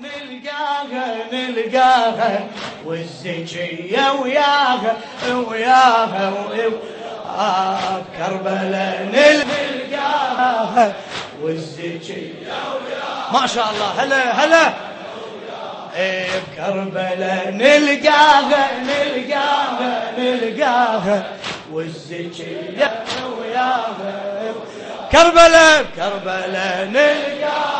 نلقاها نلقاها والزكية وياها وياها وياها. كربلاء نلقاها. والزكية وياها. ما شاء الله. هلا هلا. بكربلاء نلقاها نلقاها نلقاها. والزكية وياها. كربلاء كربلاء نلقاها.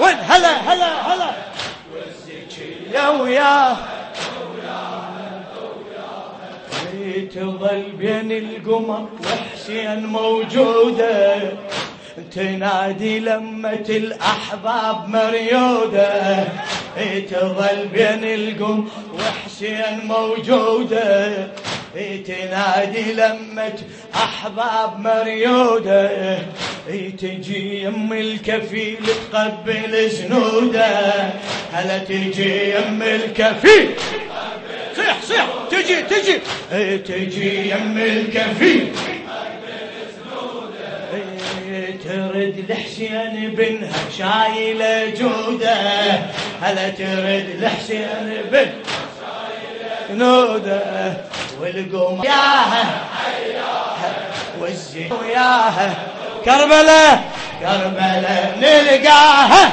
وين؟ هلا هلا هلا. والزكية وياه تظل بين القمر وحسين موجودة. تنادي لمة الأحباب مريودة. تظل بين القمر وحسين موجودة. تنادي لمة أحباب مريودة. تجي يم الكفيل تقبل سنوده هلا تجي يم الكفيل. صيح صيح. تجي تجي. تجي يم الكفيل. ترد لحسين بنها شايلة جودة. هلا ترد لحسين بن نوده والقوم ياها والزين وياها كربلاء كربلاء نلقاها.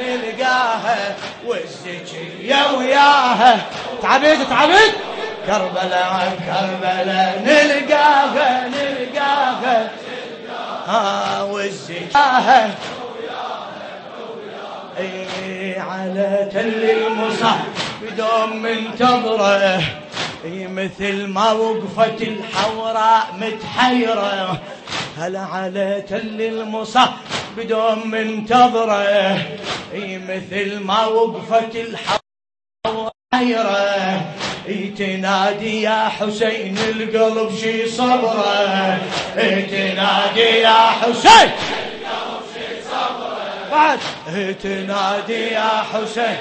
نلقاها. والزكية وياها. تعبيد تعبيد. كربلاء كربلاء نلقاها نلقاها. ها والزكية اي على تل المصاب بدون منتظره مثل ما وقفت الحوراء متحيرة. هلا على تل المصاب بدون منتظرة؟ مثل ما وقفت الحوراء حيرة تنادي يا حسين القلب شي صبرة. تنادي يا حسين. بعد. تنادي يا حسين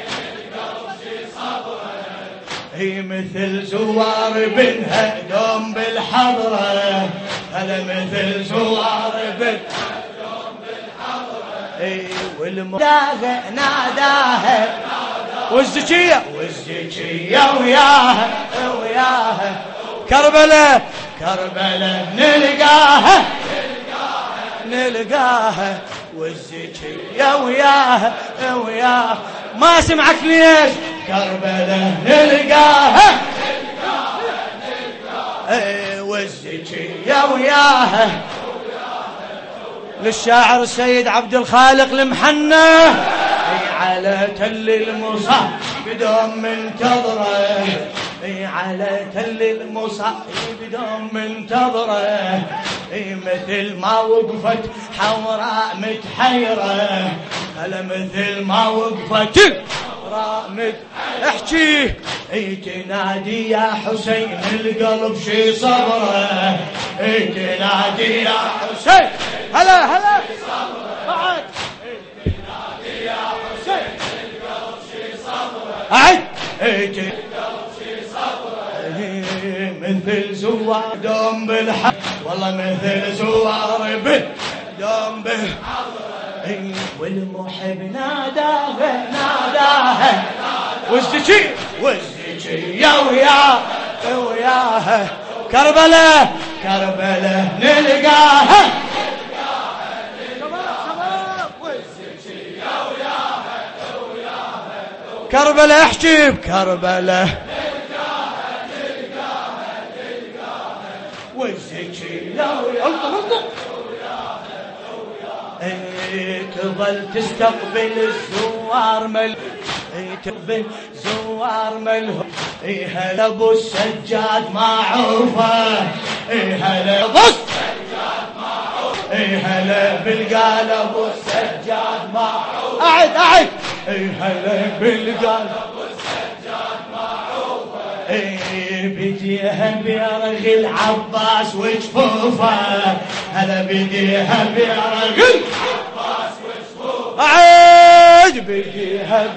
هي مثل زوار بنها دوم بالحضرة. هلا مثل زوار بنها دوم بالحضرة. إي والمداغة ناداها. والزكية والزكية وياها وياها. كربلاء كربلاء نلقاها. نلقاها. والزكية وياها وياها. ما سمعك ليش؟ كربلاء نلقاها إيه والزكية وياها للشاعر السيد عبد الخالق المحنى على تل المصاب بدون منتظره إي على تل المصاب بدون منتظره إي مثل ما وقفت حوراء متحيرة. هلا مثل ما وقفت مت احكي اي تنادي يا حسين القلب شي صبره اي تنادي يا حسين هلا هلا بعد أعد مثل زوار دوم بالحق والله مثل زوار دوم بالحق والمحب ناداه ناداه والزكي والزكي يا وياه وياه كربلاء كربلاء نلقاها كربلاء احكي بكربلاء تظل تستقبل الزوار مل تقبل زوار مل إيه هلا أبو السجاد معروفة. إيه هلا أبو السجاد معروفة. إيه هلا بالقال أبو السجاد معروفة. أعد أعد. إي هلا بالقلب والسجاد معروفة. إي بديها بيرغ العباس وجفوفة. هلا بديها بيرغ العباس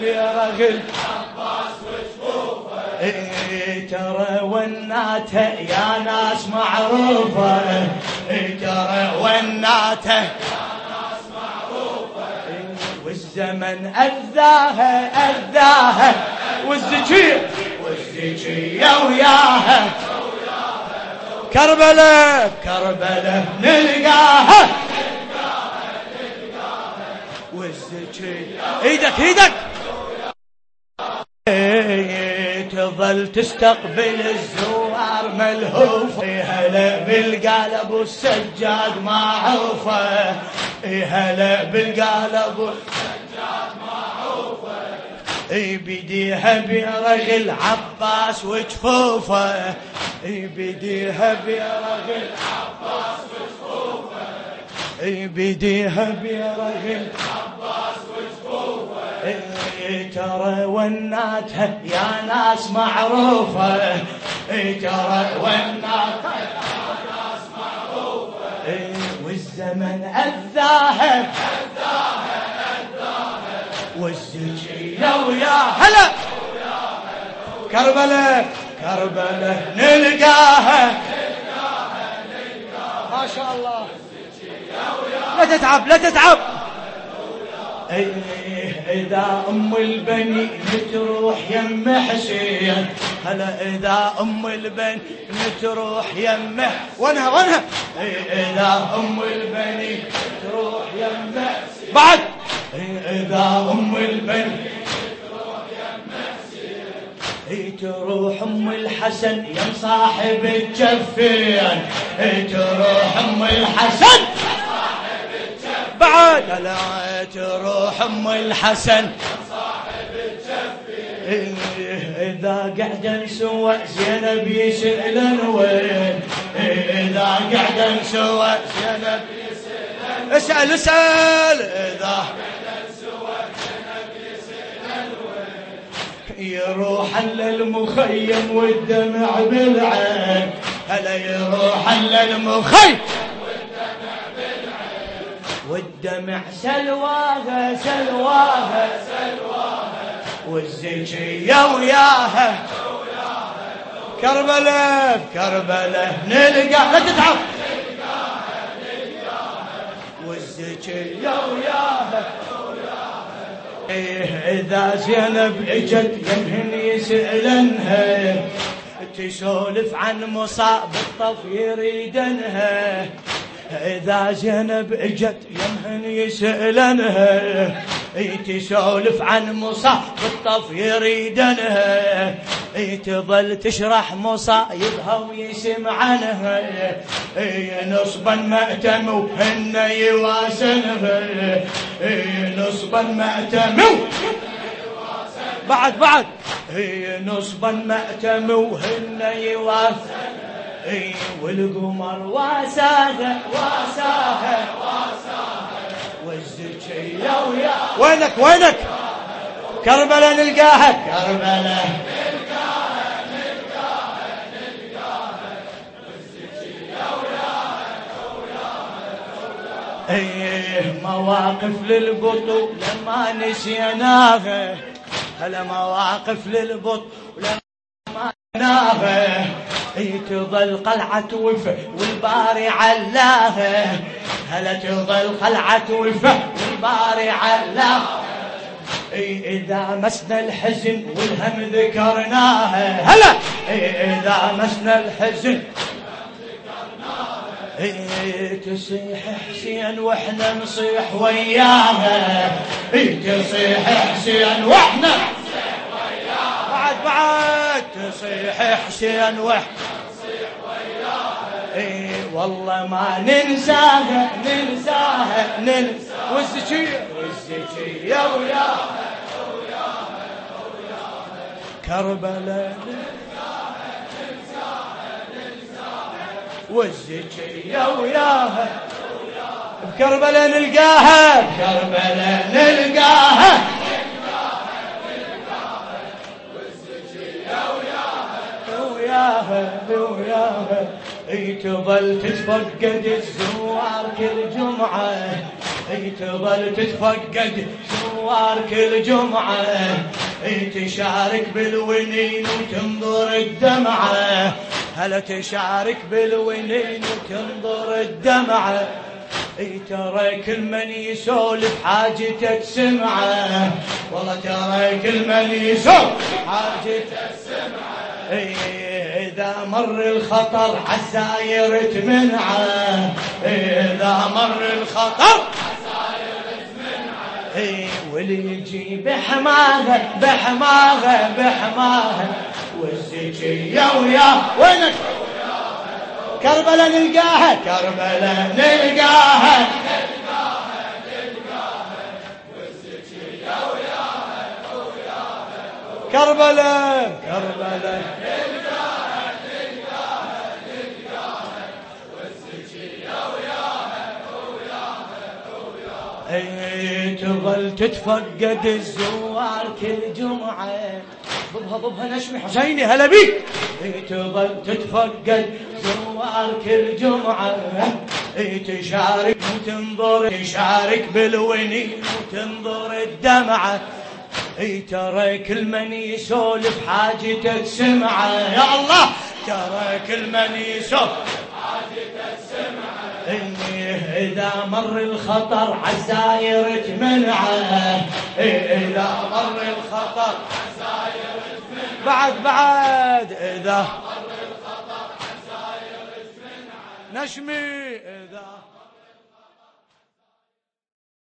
بيرغ العباس وجفوفه اي ترى وناته يا ناس معروفة. اي ترى وناته والزمن أذاها أذاها. والزكية والزكية وياها. كربلة كربلة نلقاها. إيدك إيدك تظل تستقبل الزوار ملهوف هلا بالقلب والسجاد معروفة هلا بالقلب والسجاد معروفة بديها برجل عباس وجفوفه بديها برجل عباس وجفوفه بديها برجل عباس وجفوفه ترى وناتها يا ناس معروفة. ترى وناتها يا ناس معروفة. والزمن أذاها أذاها أذاها والزكية ويا. هلا. كربلة. كربلة نلقاها. ما شاء الله. لا تتعب لا تتعب. إذا أم البني تروح يم حسين هلا إذا أم البني تروح يم وانها وانها. إذا أم البني تروح يم بعد. إذا أم البني تروح أم الحسن يا صاحب الجفين. تروح أم الحسن. بعد لا تروح أم الحسن. إذا قعد سوى زينب يسألن وين إذا قعد سوى زينب يسألن اسأل اسأل. إذا يروح للمخيم والدمع بالعين. هلا يروح للمخيم. والدمع سلواها سلواها سلواها والزكية وياها كربلة كربلة نلقى لا تتعب. والزكية وياها إيه إذا زينب إجت يمهن يسألنها تسولف عن مصاب الطف يريدنها إذا زينب إجت يمهن يسألنها تسولف عن مصايب الطف يريدنها تظل تشرح مصايبها ويسمع عنها نصبا مأتم وهن يواسنها نصبا مأتم بعد بعد نصبا مأتم وهن يواسنها اي والقمر واساها واساها واساها والزكية ويا وينك وينك؟ كربلاء نلقاها. كربلاء نلقاها نلقاها نلقاها والزكية وياها وياها إيه مواقف للبطولة ما نسيناها. هلا مواقف للبطولة ما نسيناها تظل قلعة وفا والباري علاها هلا تظل قلعة وفا والباري علاها إذا مسنا الحزن والهم ذكرناها هلا! إذا مسنا الحزن. تصيح حسين وإحنا نصيح وياها تصيح حسين وإحنا بعد بعد. تصيح حسين وإحنا والله ما ننساها ننساها ننساها. والزكية والزكية وياها كربلاء والزكية وياها. بكربلاء نلقاها بكربلاء نلقاها. تظل تتفقد الزوار كل جمعة. إي تظل تتفقد الزوار كل جمعة. إي تشارك بالونين وتنظر الدمعة. هلا تشارك بالونين وتنظر الدمعة. إي ترى كل من يسولف حاجته سمعه والله ترى كل من يسولف حاجته سمعه إذا مر الخطر عساير تمنعه إذا مر الخطر اي واللي يجي بحماغه بحماغه بحماغه والزكية وياه وينك؟ كربلاء نلقاها كربلاء نلقاها. كربلاء كربلاء تظل تتفقد الزوار كل جمعة. ضبها ضبها نشمي حسيني هلا بيك تظل تتفقد زوار كل جمعة. تشارك وتنظر تشارك بالونين وتنظر الدمعة. اي ترى كل من يسولف حاجته تسمعه. يا الله ترى كل من يسولف حاجته تسمعه. إني إذا مر الخطر عساير تمنعه إذا مر الخطر عساير تمنعه بعد بعد. إذا مر الخطر عساير تمنعه نشمي إذا